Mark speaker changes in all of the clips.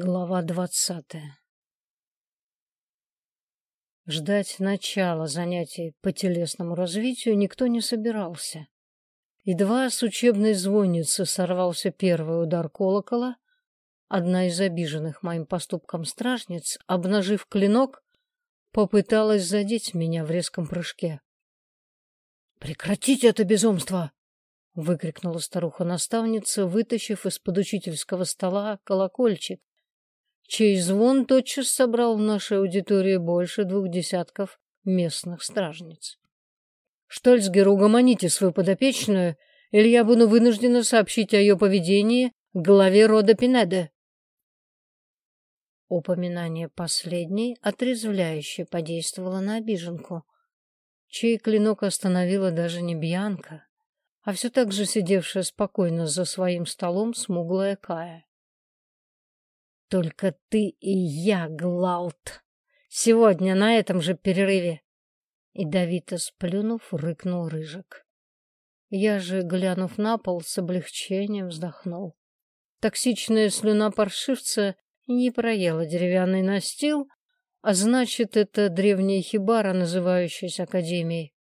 Speaker 1: Глава двадцатая Ждать начала занятий по телесному развитию никто не собирался. Едва с учебной звонницы сорвался первый удар колокола, одна из обиженных моим поступком стражниц, обнажив клинок, попыталась задеть меня в резком прыжке. «Прекратите это безумство!» — выкрикнула старуха-наставница, вытащив из-под учительского стола колокольчик, чей звон тотчас собрал в нашей аудитории больше двух десятков местных стражниц. «Штольцгер, угомоните свою подопечную, или я буду вынуждена сообщить о ее поведении главе рода Пинеде». Упоминание последней отрезвляюще подействовало на обиженку, чей клинок остановила даже не Бьянка, а все так же сидевшая спокойно за своим столом смуглая Кая. Только ты и я, Глаут. Сегодня на этом же перерыве. Ядовито сплюнув, рыкнул Рыжик. Я же, глянув на пол, с облегчением вздохнул. Токсичная слюна паршивца не проела деревянный настил, а значит, это древняя хибара, называющаяся Академией.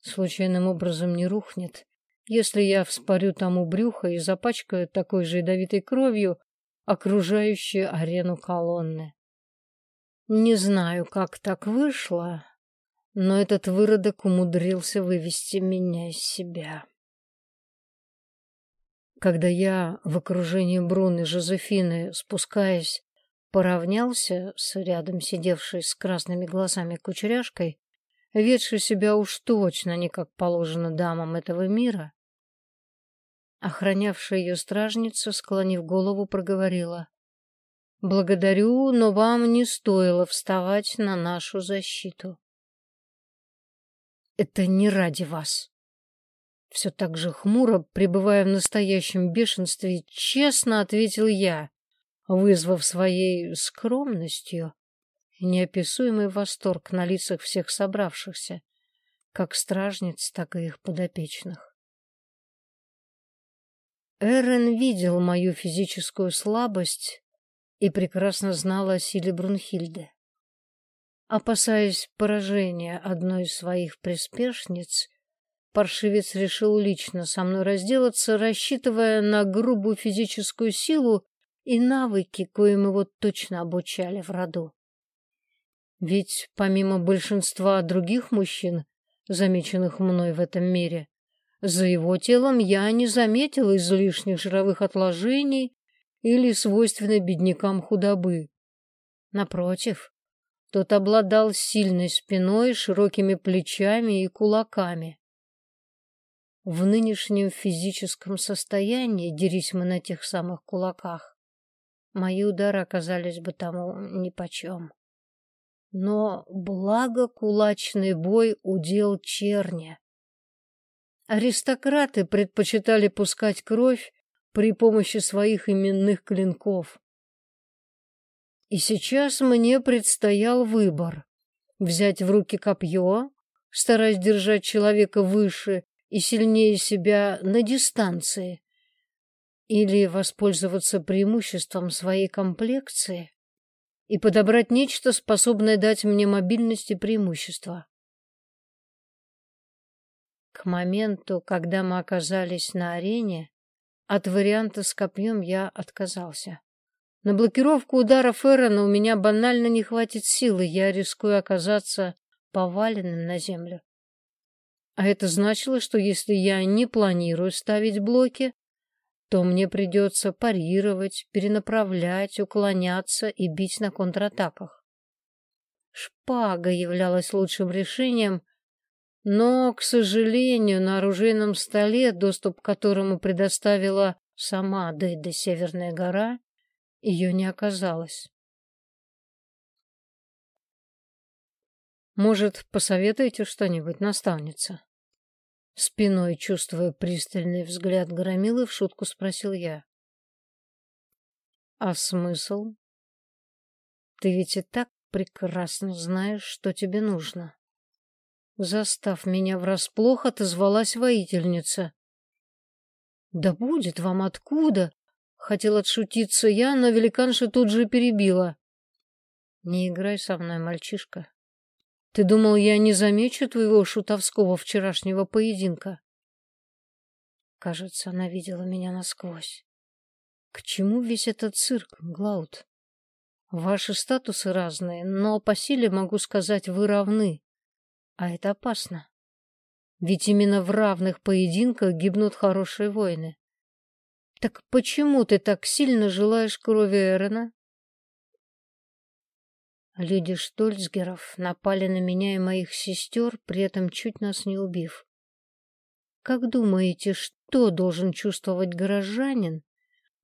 Speaker 1: Случайным образом не рухнет, если я вспорю тому брюхо и запачкаю такой же ядовитой кровью окружающую арену колонны. Не знаю, как так вышло, но этот выродок умудрился вывести меня из себя. Когда я в окружении Бруны Жозефины, спускаясь, поравнялся с рядом сидевшей с красными глазами кучеряшкой, ведшей себя уж точно не как положено дамам этого мира, Охранявшая ее стражница, склонив голову, проговорила. «Благодарю, но вам не стоило вставать на нашу защиту». «Это не ради вас». Все так же хмуро, пребывая в настоящем бешенстве, честно ответил я, вызвав своей скромностью неописуемый восторг на лицах всех собравшихся, как стражниц, так и их подопечных. Эрен видел мою физическую слабость и прекрасно знал о силе Брунхильды. Опасаясь поражения одной из своих приспешниц, паршивец решил лично со мной разделаться, рассчитывая на грубую физическую силу и навыки, коим его точно обучали в роду. Ведь помимо большинства других мужчин, замеченных мной в этом мире, за его телом я не заметила излишних жировых отложений или свойственной беднякам худобы. Напротив, тот обладал сильной спиной, широкими плечами и кулаками. В нынешнем физическом состоянии, дерись мы на тех самых кулаках, мои удары оказались бы тому нипочем. Но благо кулачный бой удел черня. Аристократы предпочитали пускать кровь при помощи своих именных клинков. И сейчас мне предстоял выбор — взять в руки копье, стараясь держать человека выше и сильнее себя на дистанции, или воспользоваться преимуществом своей комплекции и подобрать нечто, способное дать мне мобильность и преимущество. К моменту, когда мы оказались на арене, от варианта с копьем я отказался. На блокировку ударов Эрона у меня банально не хватит силы, я рискую оказаться поваленным на землю. А это значило, что если я не планирую ставить блоки, то мне придется парировать, перенаправлять, уклоняться и бить на контратаках. Шпага являлась лучшим решением — но, к сожалению, на оружейном столе, доступ к которому предоставила сама Дейда Северная гора, ее не оказалось. Может, посоветуете что-нибудь, наставница? Спиной, чувствуя пристальный взгляд Громилы, в шутку спросил я. А смысл? Ты ведь и так прекрасно знаешь, что тебе нужно. Застав меня врасплох, отозвалась воительница. «Да будет вам откуда!» — Хотел отшутиться я, но великанша тут же перебила. Не играй со мной, мальчишка. Ты думал, я не замечу твоего шутовского вчерашнего поединка? Кажется, она видела меня насквозь. К чему весь этот цирк, Глауд? Ваши статусы разные, но по силе могу сказать, вы равны. А это опасно. Ведь именно в равных поединках гибнут хорошие воины. Так почему ты так сильно желаешь крови Эрена? Люди Штольцгеров напали на меня и моих сестер, при этом чуть нас не убив. Как думаете, что должен чувствовать горожанин,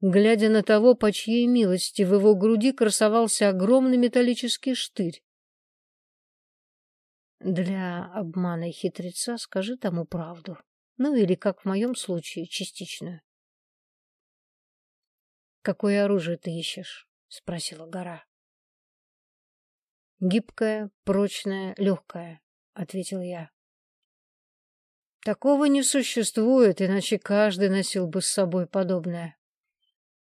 Speaker 1: глядя на того, по чьей милости в его груди красовался огромный металлический штырь? Для обмана и хитреца скажи тому правду. Ну или, как в моем случае, частичную. «Какое оружие ты ищешь?» — спросила гора. «Гибкое, прочное, легкое», — ответил я. «Такого не существует, иначе каждый носил бы с собой подобное».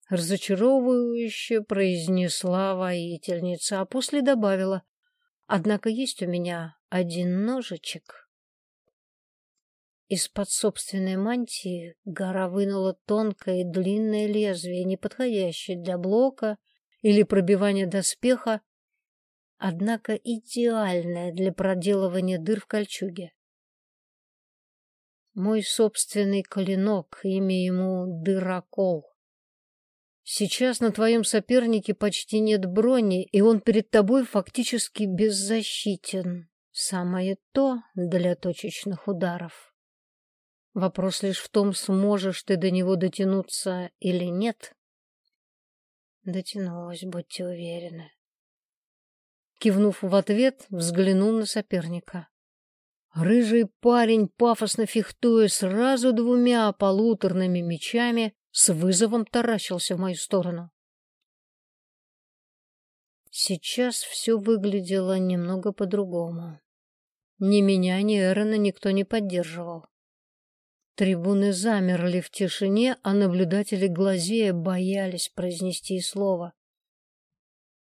Speaker 1: Разочаровывающе произнесла воительница, а после добавила. «Однако есть у меня один ножичек. Из-под собственной мантии гора вынула тонкое и длинное лезвие, неподходящее для блока или пробивания доспеха, однако идеальное для проделывания дыр в кольчуге. Мой собственный клинок, имя ему Дырокол. Сейчас на твоем сопернике почти нет брони, и он перед тобой фактически беззащитен. Самое то для точечных ударов. Вопрос лишь в том, сможешь ты до него дотянуться или нет. Дотянулась, будьте уверены. Кивнув в ответ, взглянул на соперника. Рыжий парень, пафосно фехтуя сразу двумя полуторными мечами, с вызовом таращился в мою сторону. Сейчас все выглядело немного по-другому. Ни меня, ни Эрона никто не поддерживал. Трибуны замерли в тишине, а наблюдатели глазея боялись произнести слово.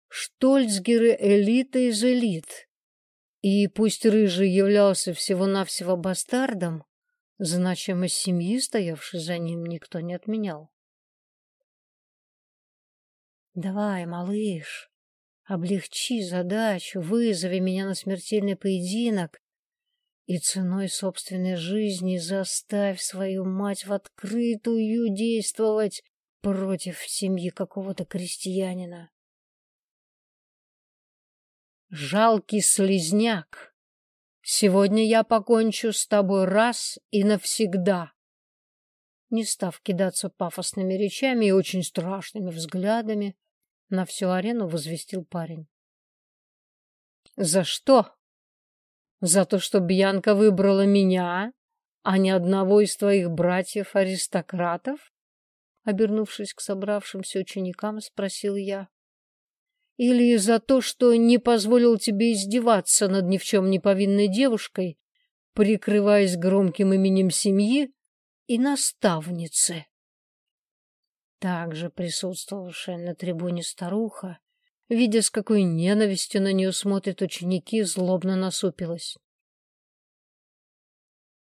Speaker 1: Штольцгеры — элита из элит. И пусть Рыжий являлся всего-навсего бастардом, значимость семьи, стоявшей за ним, никто не отменял. «Давай, малыш, Облегчи задачу, вызови меня на смертельный поединок и ценой собственной жизни заставь свою мать в открытую действовать против семьи какого-то крестьянина. Жалкий слезняк, сегодня я покончу с тобой раз и навсегда. Не став кидаться пафосными речами и очень страшными взглядами, на всю арену возвестил парень. За что? За то, что Бьянка выбрала меня, а не одного из твоих братьев-аристократов? Обернувшись к собравшимся ученикам, спросил я. Или за то, что не позволил тебе издеваться над ни в чем не повинной девушкой, прикрываясь громким именем семьи и наставницы? Также присутствовавшая на трибуне старуха, видя, с какой ненавистью на нее смотрят ученики, злобно насупилась.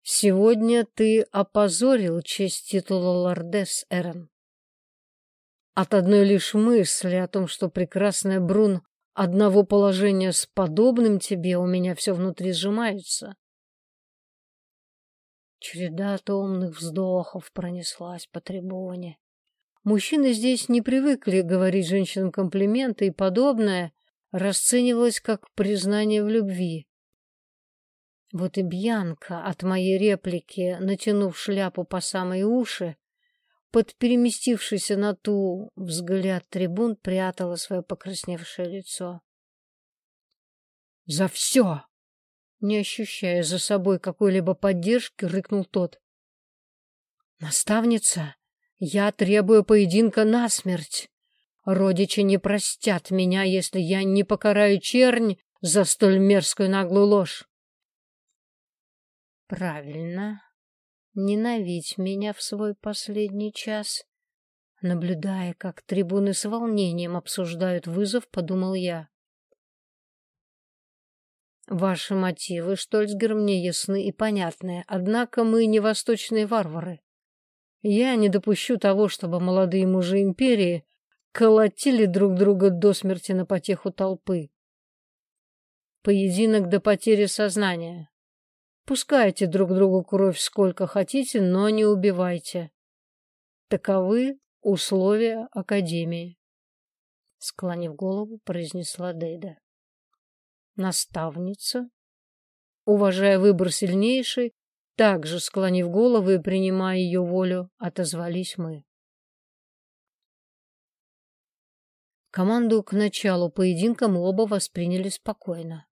Speaker 1: «Сегодня ты опозорил честь титула лордес, Эрен. От одной лишь мысли о том, что прекрасная Брун одного положения с подобным тебе, у меня все внутри сжимается». Череда томных вздохов пронеслась по трибуне. Мужчины здесь не привыкли говорить женщинам комплименты и подобное расценивалось как признание в любви. Вот и Бьянка от моей реплики, натянув шляпу по самые уши, под переместившийся на ту взгляд трибун, прятала свое покрасневшее лицо. «За все!» Не ощущая за собой какой-либо поддержки, рыкнул тот. «Наставница, я требую поединка насмерть. Родичи не простят меня, если я не покараю чернь за столь мерзкую наглую ложь. Правильно. Ненавидь меня в свой последний час. Наблюдая, как трибуны с волнением обсуждают вызов, подумал я. Ваши мотивы, Штольцгер, мне ясны и понятны, однако мы не восточные варвары. Я не допущу того, чтобы молодые мужи империи колотили друг друга до смерти на потеху толпы. Поединок до потери сознания. Пускайте друг другу кровь сколько хотите, но не убивайте. Таковы условия Академии. Склонив голову, произнесла Дейда. Наставница, уважая выбор сильнейшей, также склонив голову и принимая ее волю, отозвались мы. Команду к началу поединка мы оба восприняли спокойно.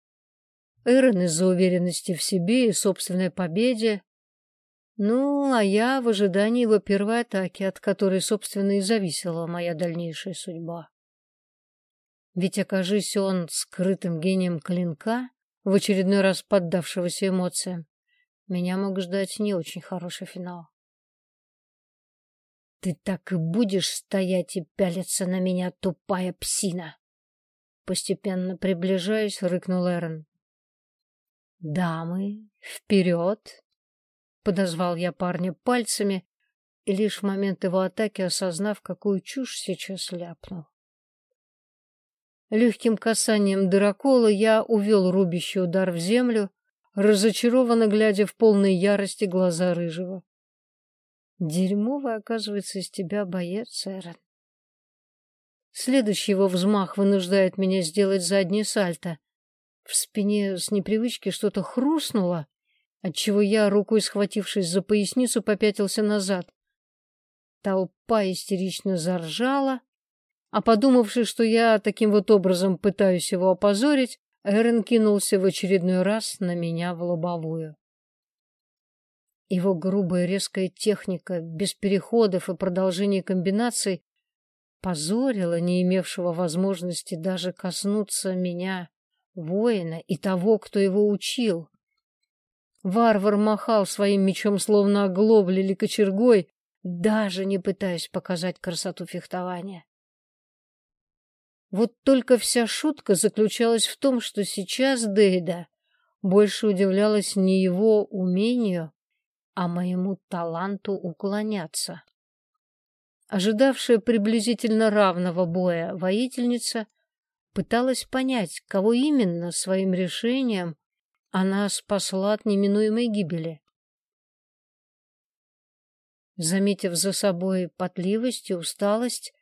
Speaker 1: Эрен из-за уверенности в себе и собственной победе, ну, а я в ожидании его первой атаки, от которой, собственно, и зависела моя дальнейшая судьба. Ведь окажись он скрытым гением клинка, в очередной раз поддавшегося эмоциям, меня мог ждать не очень хороший финал. Ты так и будешь стоять и пялиться на меня, тупая псина. Постепенно приближаясь, рыкнул Эрен. Дамы, вперед! Подозвал я парня пальцами, и лишь в момент его атаки, осознав, какую чушь сейчас ляпнул. Легким касанием дырокола я увел рубящий удар в землю, разочарованно глядя в полной ярости глаза рыжего. Дерьмовый, оказывается, из тебя боец, Эрен. Следующий его взмах вынуждает меня сделать заднее сальто. В спине с непривычки что-то хрустнуло, отчего я, рукой схватившись за поясницу, попятился назад. Толпа истерично заржала, а подумавши, что я таким вот образом пытаюсь его опозорить, Эрен кинулся в очередной раз на меня в лобовую. Его грубая резкая техника, без переходов и продолжения комбинаций, позорила не имевшего возможности даже коснуться меня, воина и того, кто его учил. Варвар махал своим мечом, словно оглобль или кочергой, даже не пытаясь показать красоту фехтования. Вот только вся шутка заключалась в том, что сейчас Дейда больше удивлялась не его умению, а моему таланту уклоняться. Ожидавшая приблизительно равного боя воительница пыталась понять, кого именно своим решением она спасла от неминуемой гибели. Заметив за собой потливость и усталость,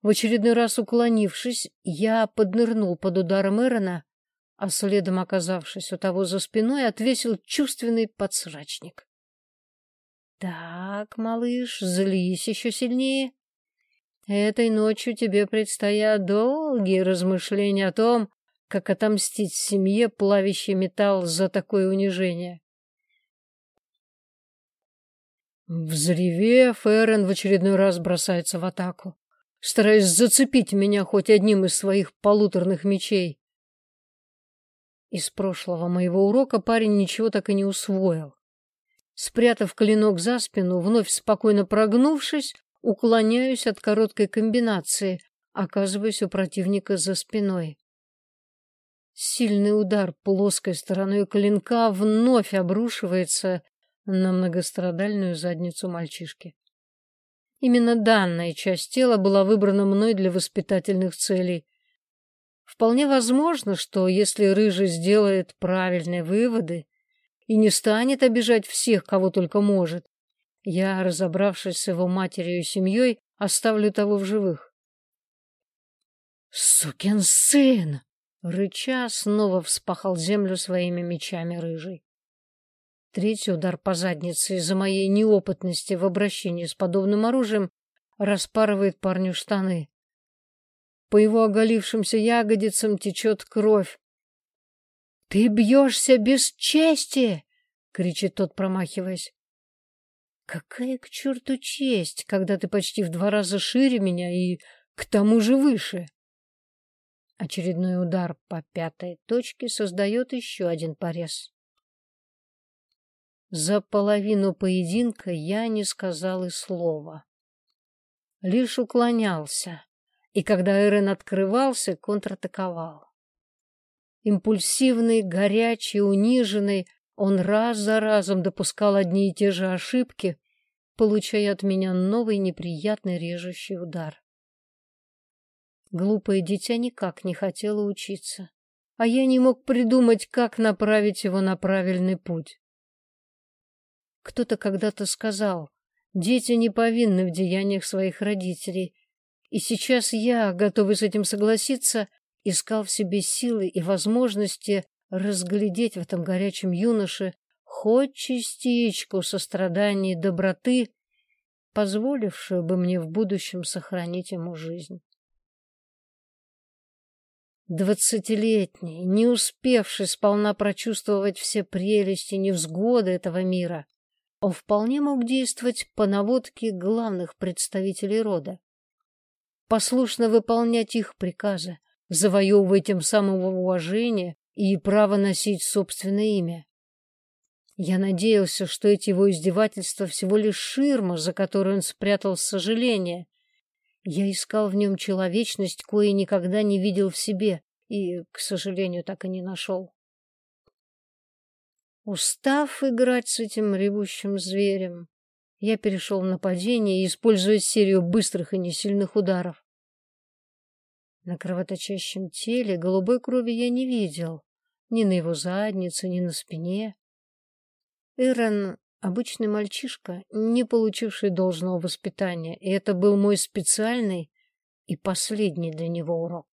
Speaker 1: в очередной раз уклонившись, я поднырнул под ударом Эрона, а следом оказавшись у того за спиной, отвесил чувственный подсрачник. Так, малыш, злись еще сильнее. Этой ночью тебе предстоят долгие размышления о том, как отомстить семье, плавящий металл, за такое унижение. Взревев, Эрен в очередной раз бросается в атаку, стараясь зацепить меня хоть одним из своих полуторных мечей. Из прошлого моего урока парень ничего так и не усвоил. Спрятав клинок за спину, вновь спокойно прогнувшись, уклоняюсь от короткой комбинации, оказываясь у противника за спиной. Сильный удар плоской стороной клинка вновь обрушивается на многострадальную задницу мальчишки. Именно данная часть тела была выбрана мной для воспитательных целей. Вполне возможно, что если Рыжий сделает правильные выводы, и не станет обижать всех, кого только может. Я, разобравшись с его матерью и семьей, оставлю того в живых. «Сукин сын!» — рыча снова вспахал землю своими мечами рыжий. Третий удар по заднице из-за моей неопытности в обращении с подобным оружием распарывает парню штаны. По его оголившимся ягодицам течет кровь, «Ты бьешься без чести!» — кричит тот, промахиваясь. «Какая к черту честь, когда ты почти в два раза шире меня и к тому же выше?» Очередной удар по пятой точке создает еще один порез. За половину поединка я не сказал и слова. лишь уклонялся, и когда Эрен открывался, контратаковал. Импульсивный, горячий, униженный, он раз за разом допускал одни и те же ошибки, получая от меня новый неприятный режущий удар. Глупое дитя никак не хотело учиться, а я не мог придумать, как направить его на правильный путь. Кто-то когда-то сказал, дети не повинны в деяниях своих родителей, и сейчас я, готовый с этим согласиться, искал в себе силы и возможности разглядеть в этом горячем юноше хоть частичку сострадания и доброты, позволившую бы мне в будущем сохранить ему жизнь. Двадцатилетний, не успевший сполна прочувствовать все прелести и невзгоды этого мира, он вполне мог действовать по наводке главных представителей рода. Послушно выполнять их приказы, завоевывая тем самым уважение и право носить собственное имя. Я надеялся, что эти его издевательства всего лишь ширма, за которую он спрятал сожаление. Я искал в нем человечность, кое никогда не видел в себе, и, к сожалению, так и не нашел. Устав играть с этим ревущим зверем, я перешел в нападение, используя серию быстрых и несильных ударов. На кровоточащем теле голубой крови я не видел, ни на его заднице, ни на спине. Эрон — обычный мальчишка, не получивший должного воспитания, и это был мой специальный и последний для него урок.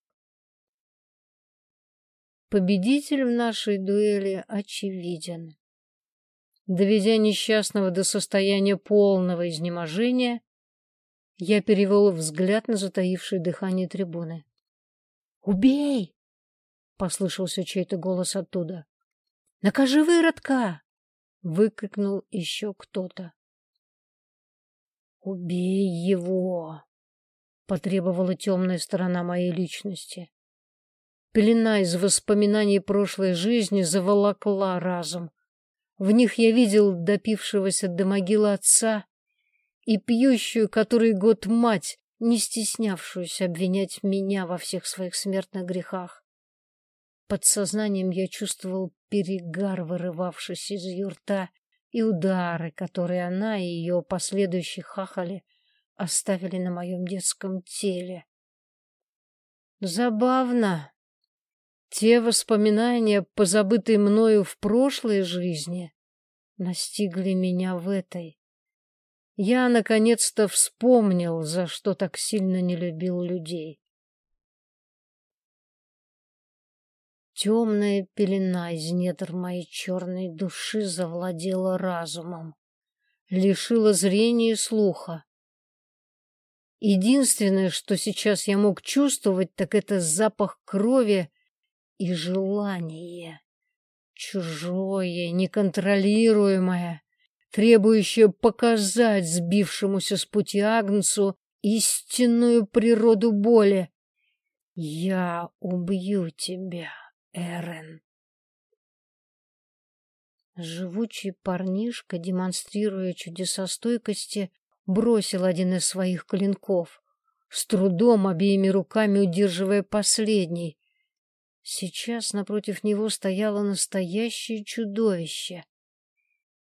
Speaker 1: Победитель в нашей дуэли очевиден. Доведя несчастного до состояния полного изнеможения, я перевел взгляд на затаившее дыхание трибуны. «Убей!» — послышался чей-то голос оттуда. «Накажи выродка!» — выкрикнул еще кто-то. «Убей его!» — потребовала темная сторона моей личности. Пелена из воспоминаний прошлой жизни заволокла разум. В них я видел допившегося до могилы отца и пьющую который год мать, не стеснявшуюся обвинять меня во всех своих смертных грехах. Подсознанием я чувствовал перегар, вырывавшийся из ее рта, и удары, которые она и ее последующие хахали оставили на моем детском теле. Забавно. Те воспоминания, позабытые мною в прошлой жизни, настигли меня в этой. Я наконец-то вспомнил, за что так сильно не любил людей. Темная пелена из недр моей черной души завладела разумом, лишила зрения и слуха. Единственное, что сейчас я мог чувствовать, так это запах крови и желание. Чужое, неконтролируемое требующее показать сбившемуся с пути Агнцу истинную природу боли. «Я убью тебя, Эрен!» Живучий парнишка, демонстрируя чудеса стойкости, бросил один из своих клинков, с трудом обеими руками удерживая последний. Сейчас напротив него стояло настоящее чудовище.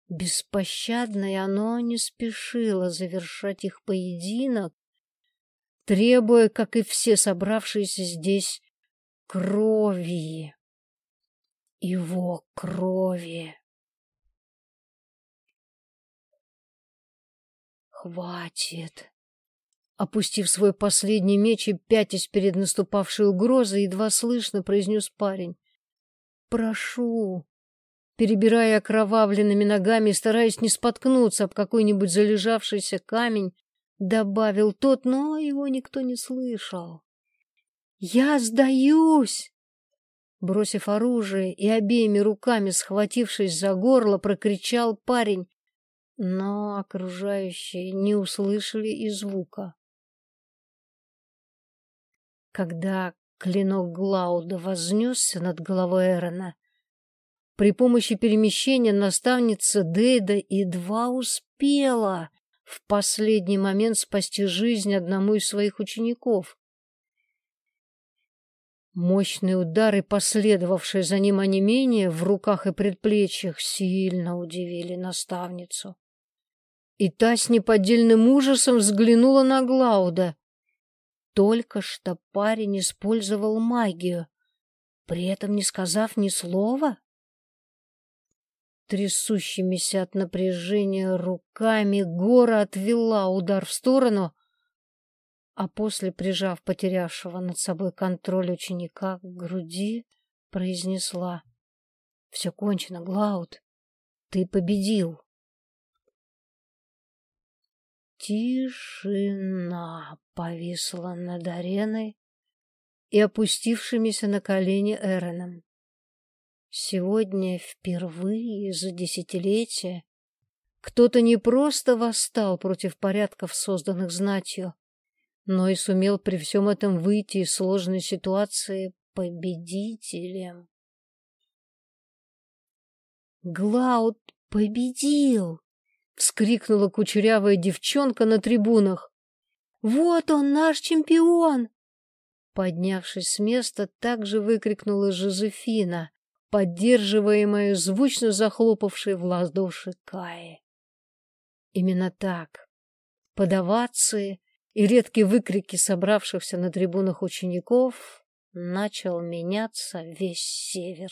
Speaker 1: Беспощадное оно не спешило завершать их поединок, требуя, как и все собравшиеся здесь, крови. Его крови. Хватит. Опустив свой последний меч и пятясь перед наступавшей угрозой, едва слышно произнес парень. «Прошу, перебирая окровавленными ногами, стараясь не споткнуться об какой-нибудь залежавшийся камень, добавил тот, но его никто не слышал. «Я сдаюсь!» Бросив оружие и обеими руками схватившись за горло, прокричал парень, но окружающие не услышали и звука. Когда клинок Глауда вознесся над головой Эрона, при помощи перемещения наставница Дейда едва успела в последний момент спасти жизнь одному из своих учеников. Мощные удары, последовавшие за ним онемение в руках и предплечьях, сильно удивили наставницу. И та с неподдельным ужасом взглянула на Глауда. Только что парень использовал магию, при этом не сказав ни слова. Трясущимися от напряжения руками Гора отвела удар в сторону, а после, прижав потерявшего над собой контроль ученика к груди, произнесла. — Все кончено, Глауд. Ты победил. Тишина повисла над ареной и опустившимися на колени Эроном. Сегодня впервые за десятилетия кто-то не просто восстал против порядков, созданных знатью, но и сумел при всем этом выйти из сложной ситуации победителем. «Глауд победил!» — вскрикнула кучерявая девчонка на трибунах. «Вот он, наш чемпион!» Поднявшись с места, также выкрикнула Жозефина, поддерживаемая звучно захлопавшей в ладоши Каи. Именно так, под овации и редкие выкрики собравшихся на трибунах учеников начал меняться весь север.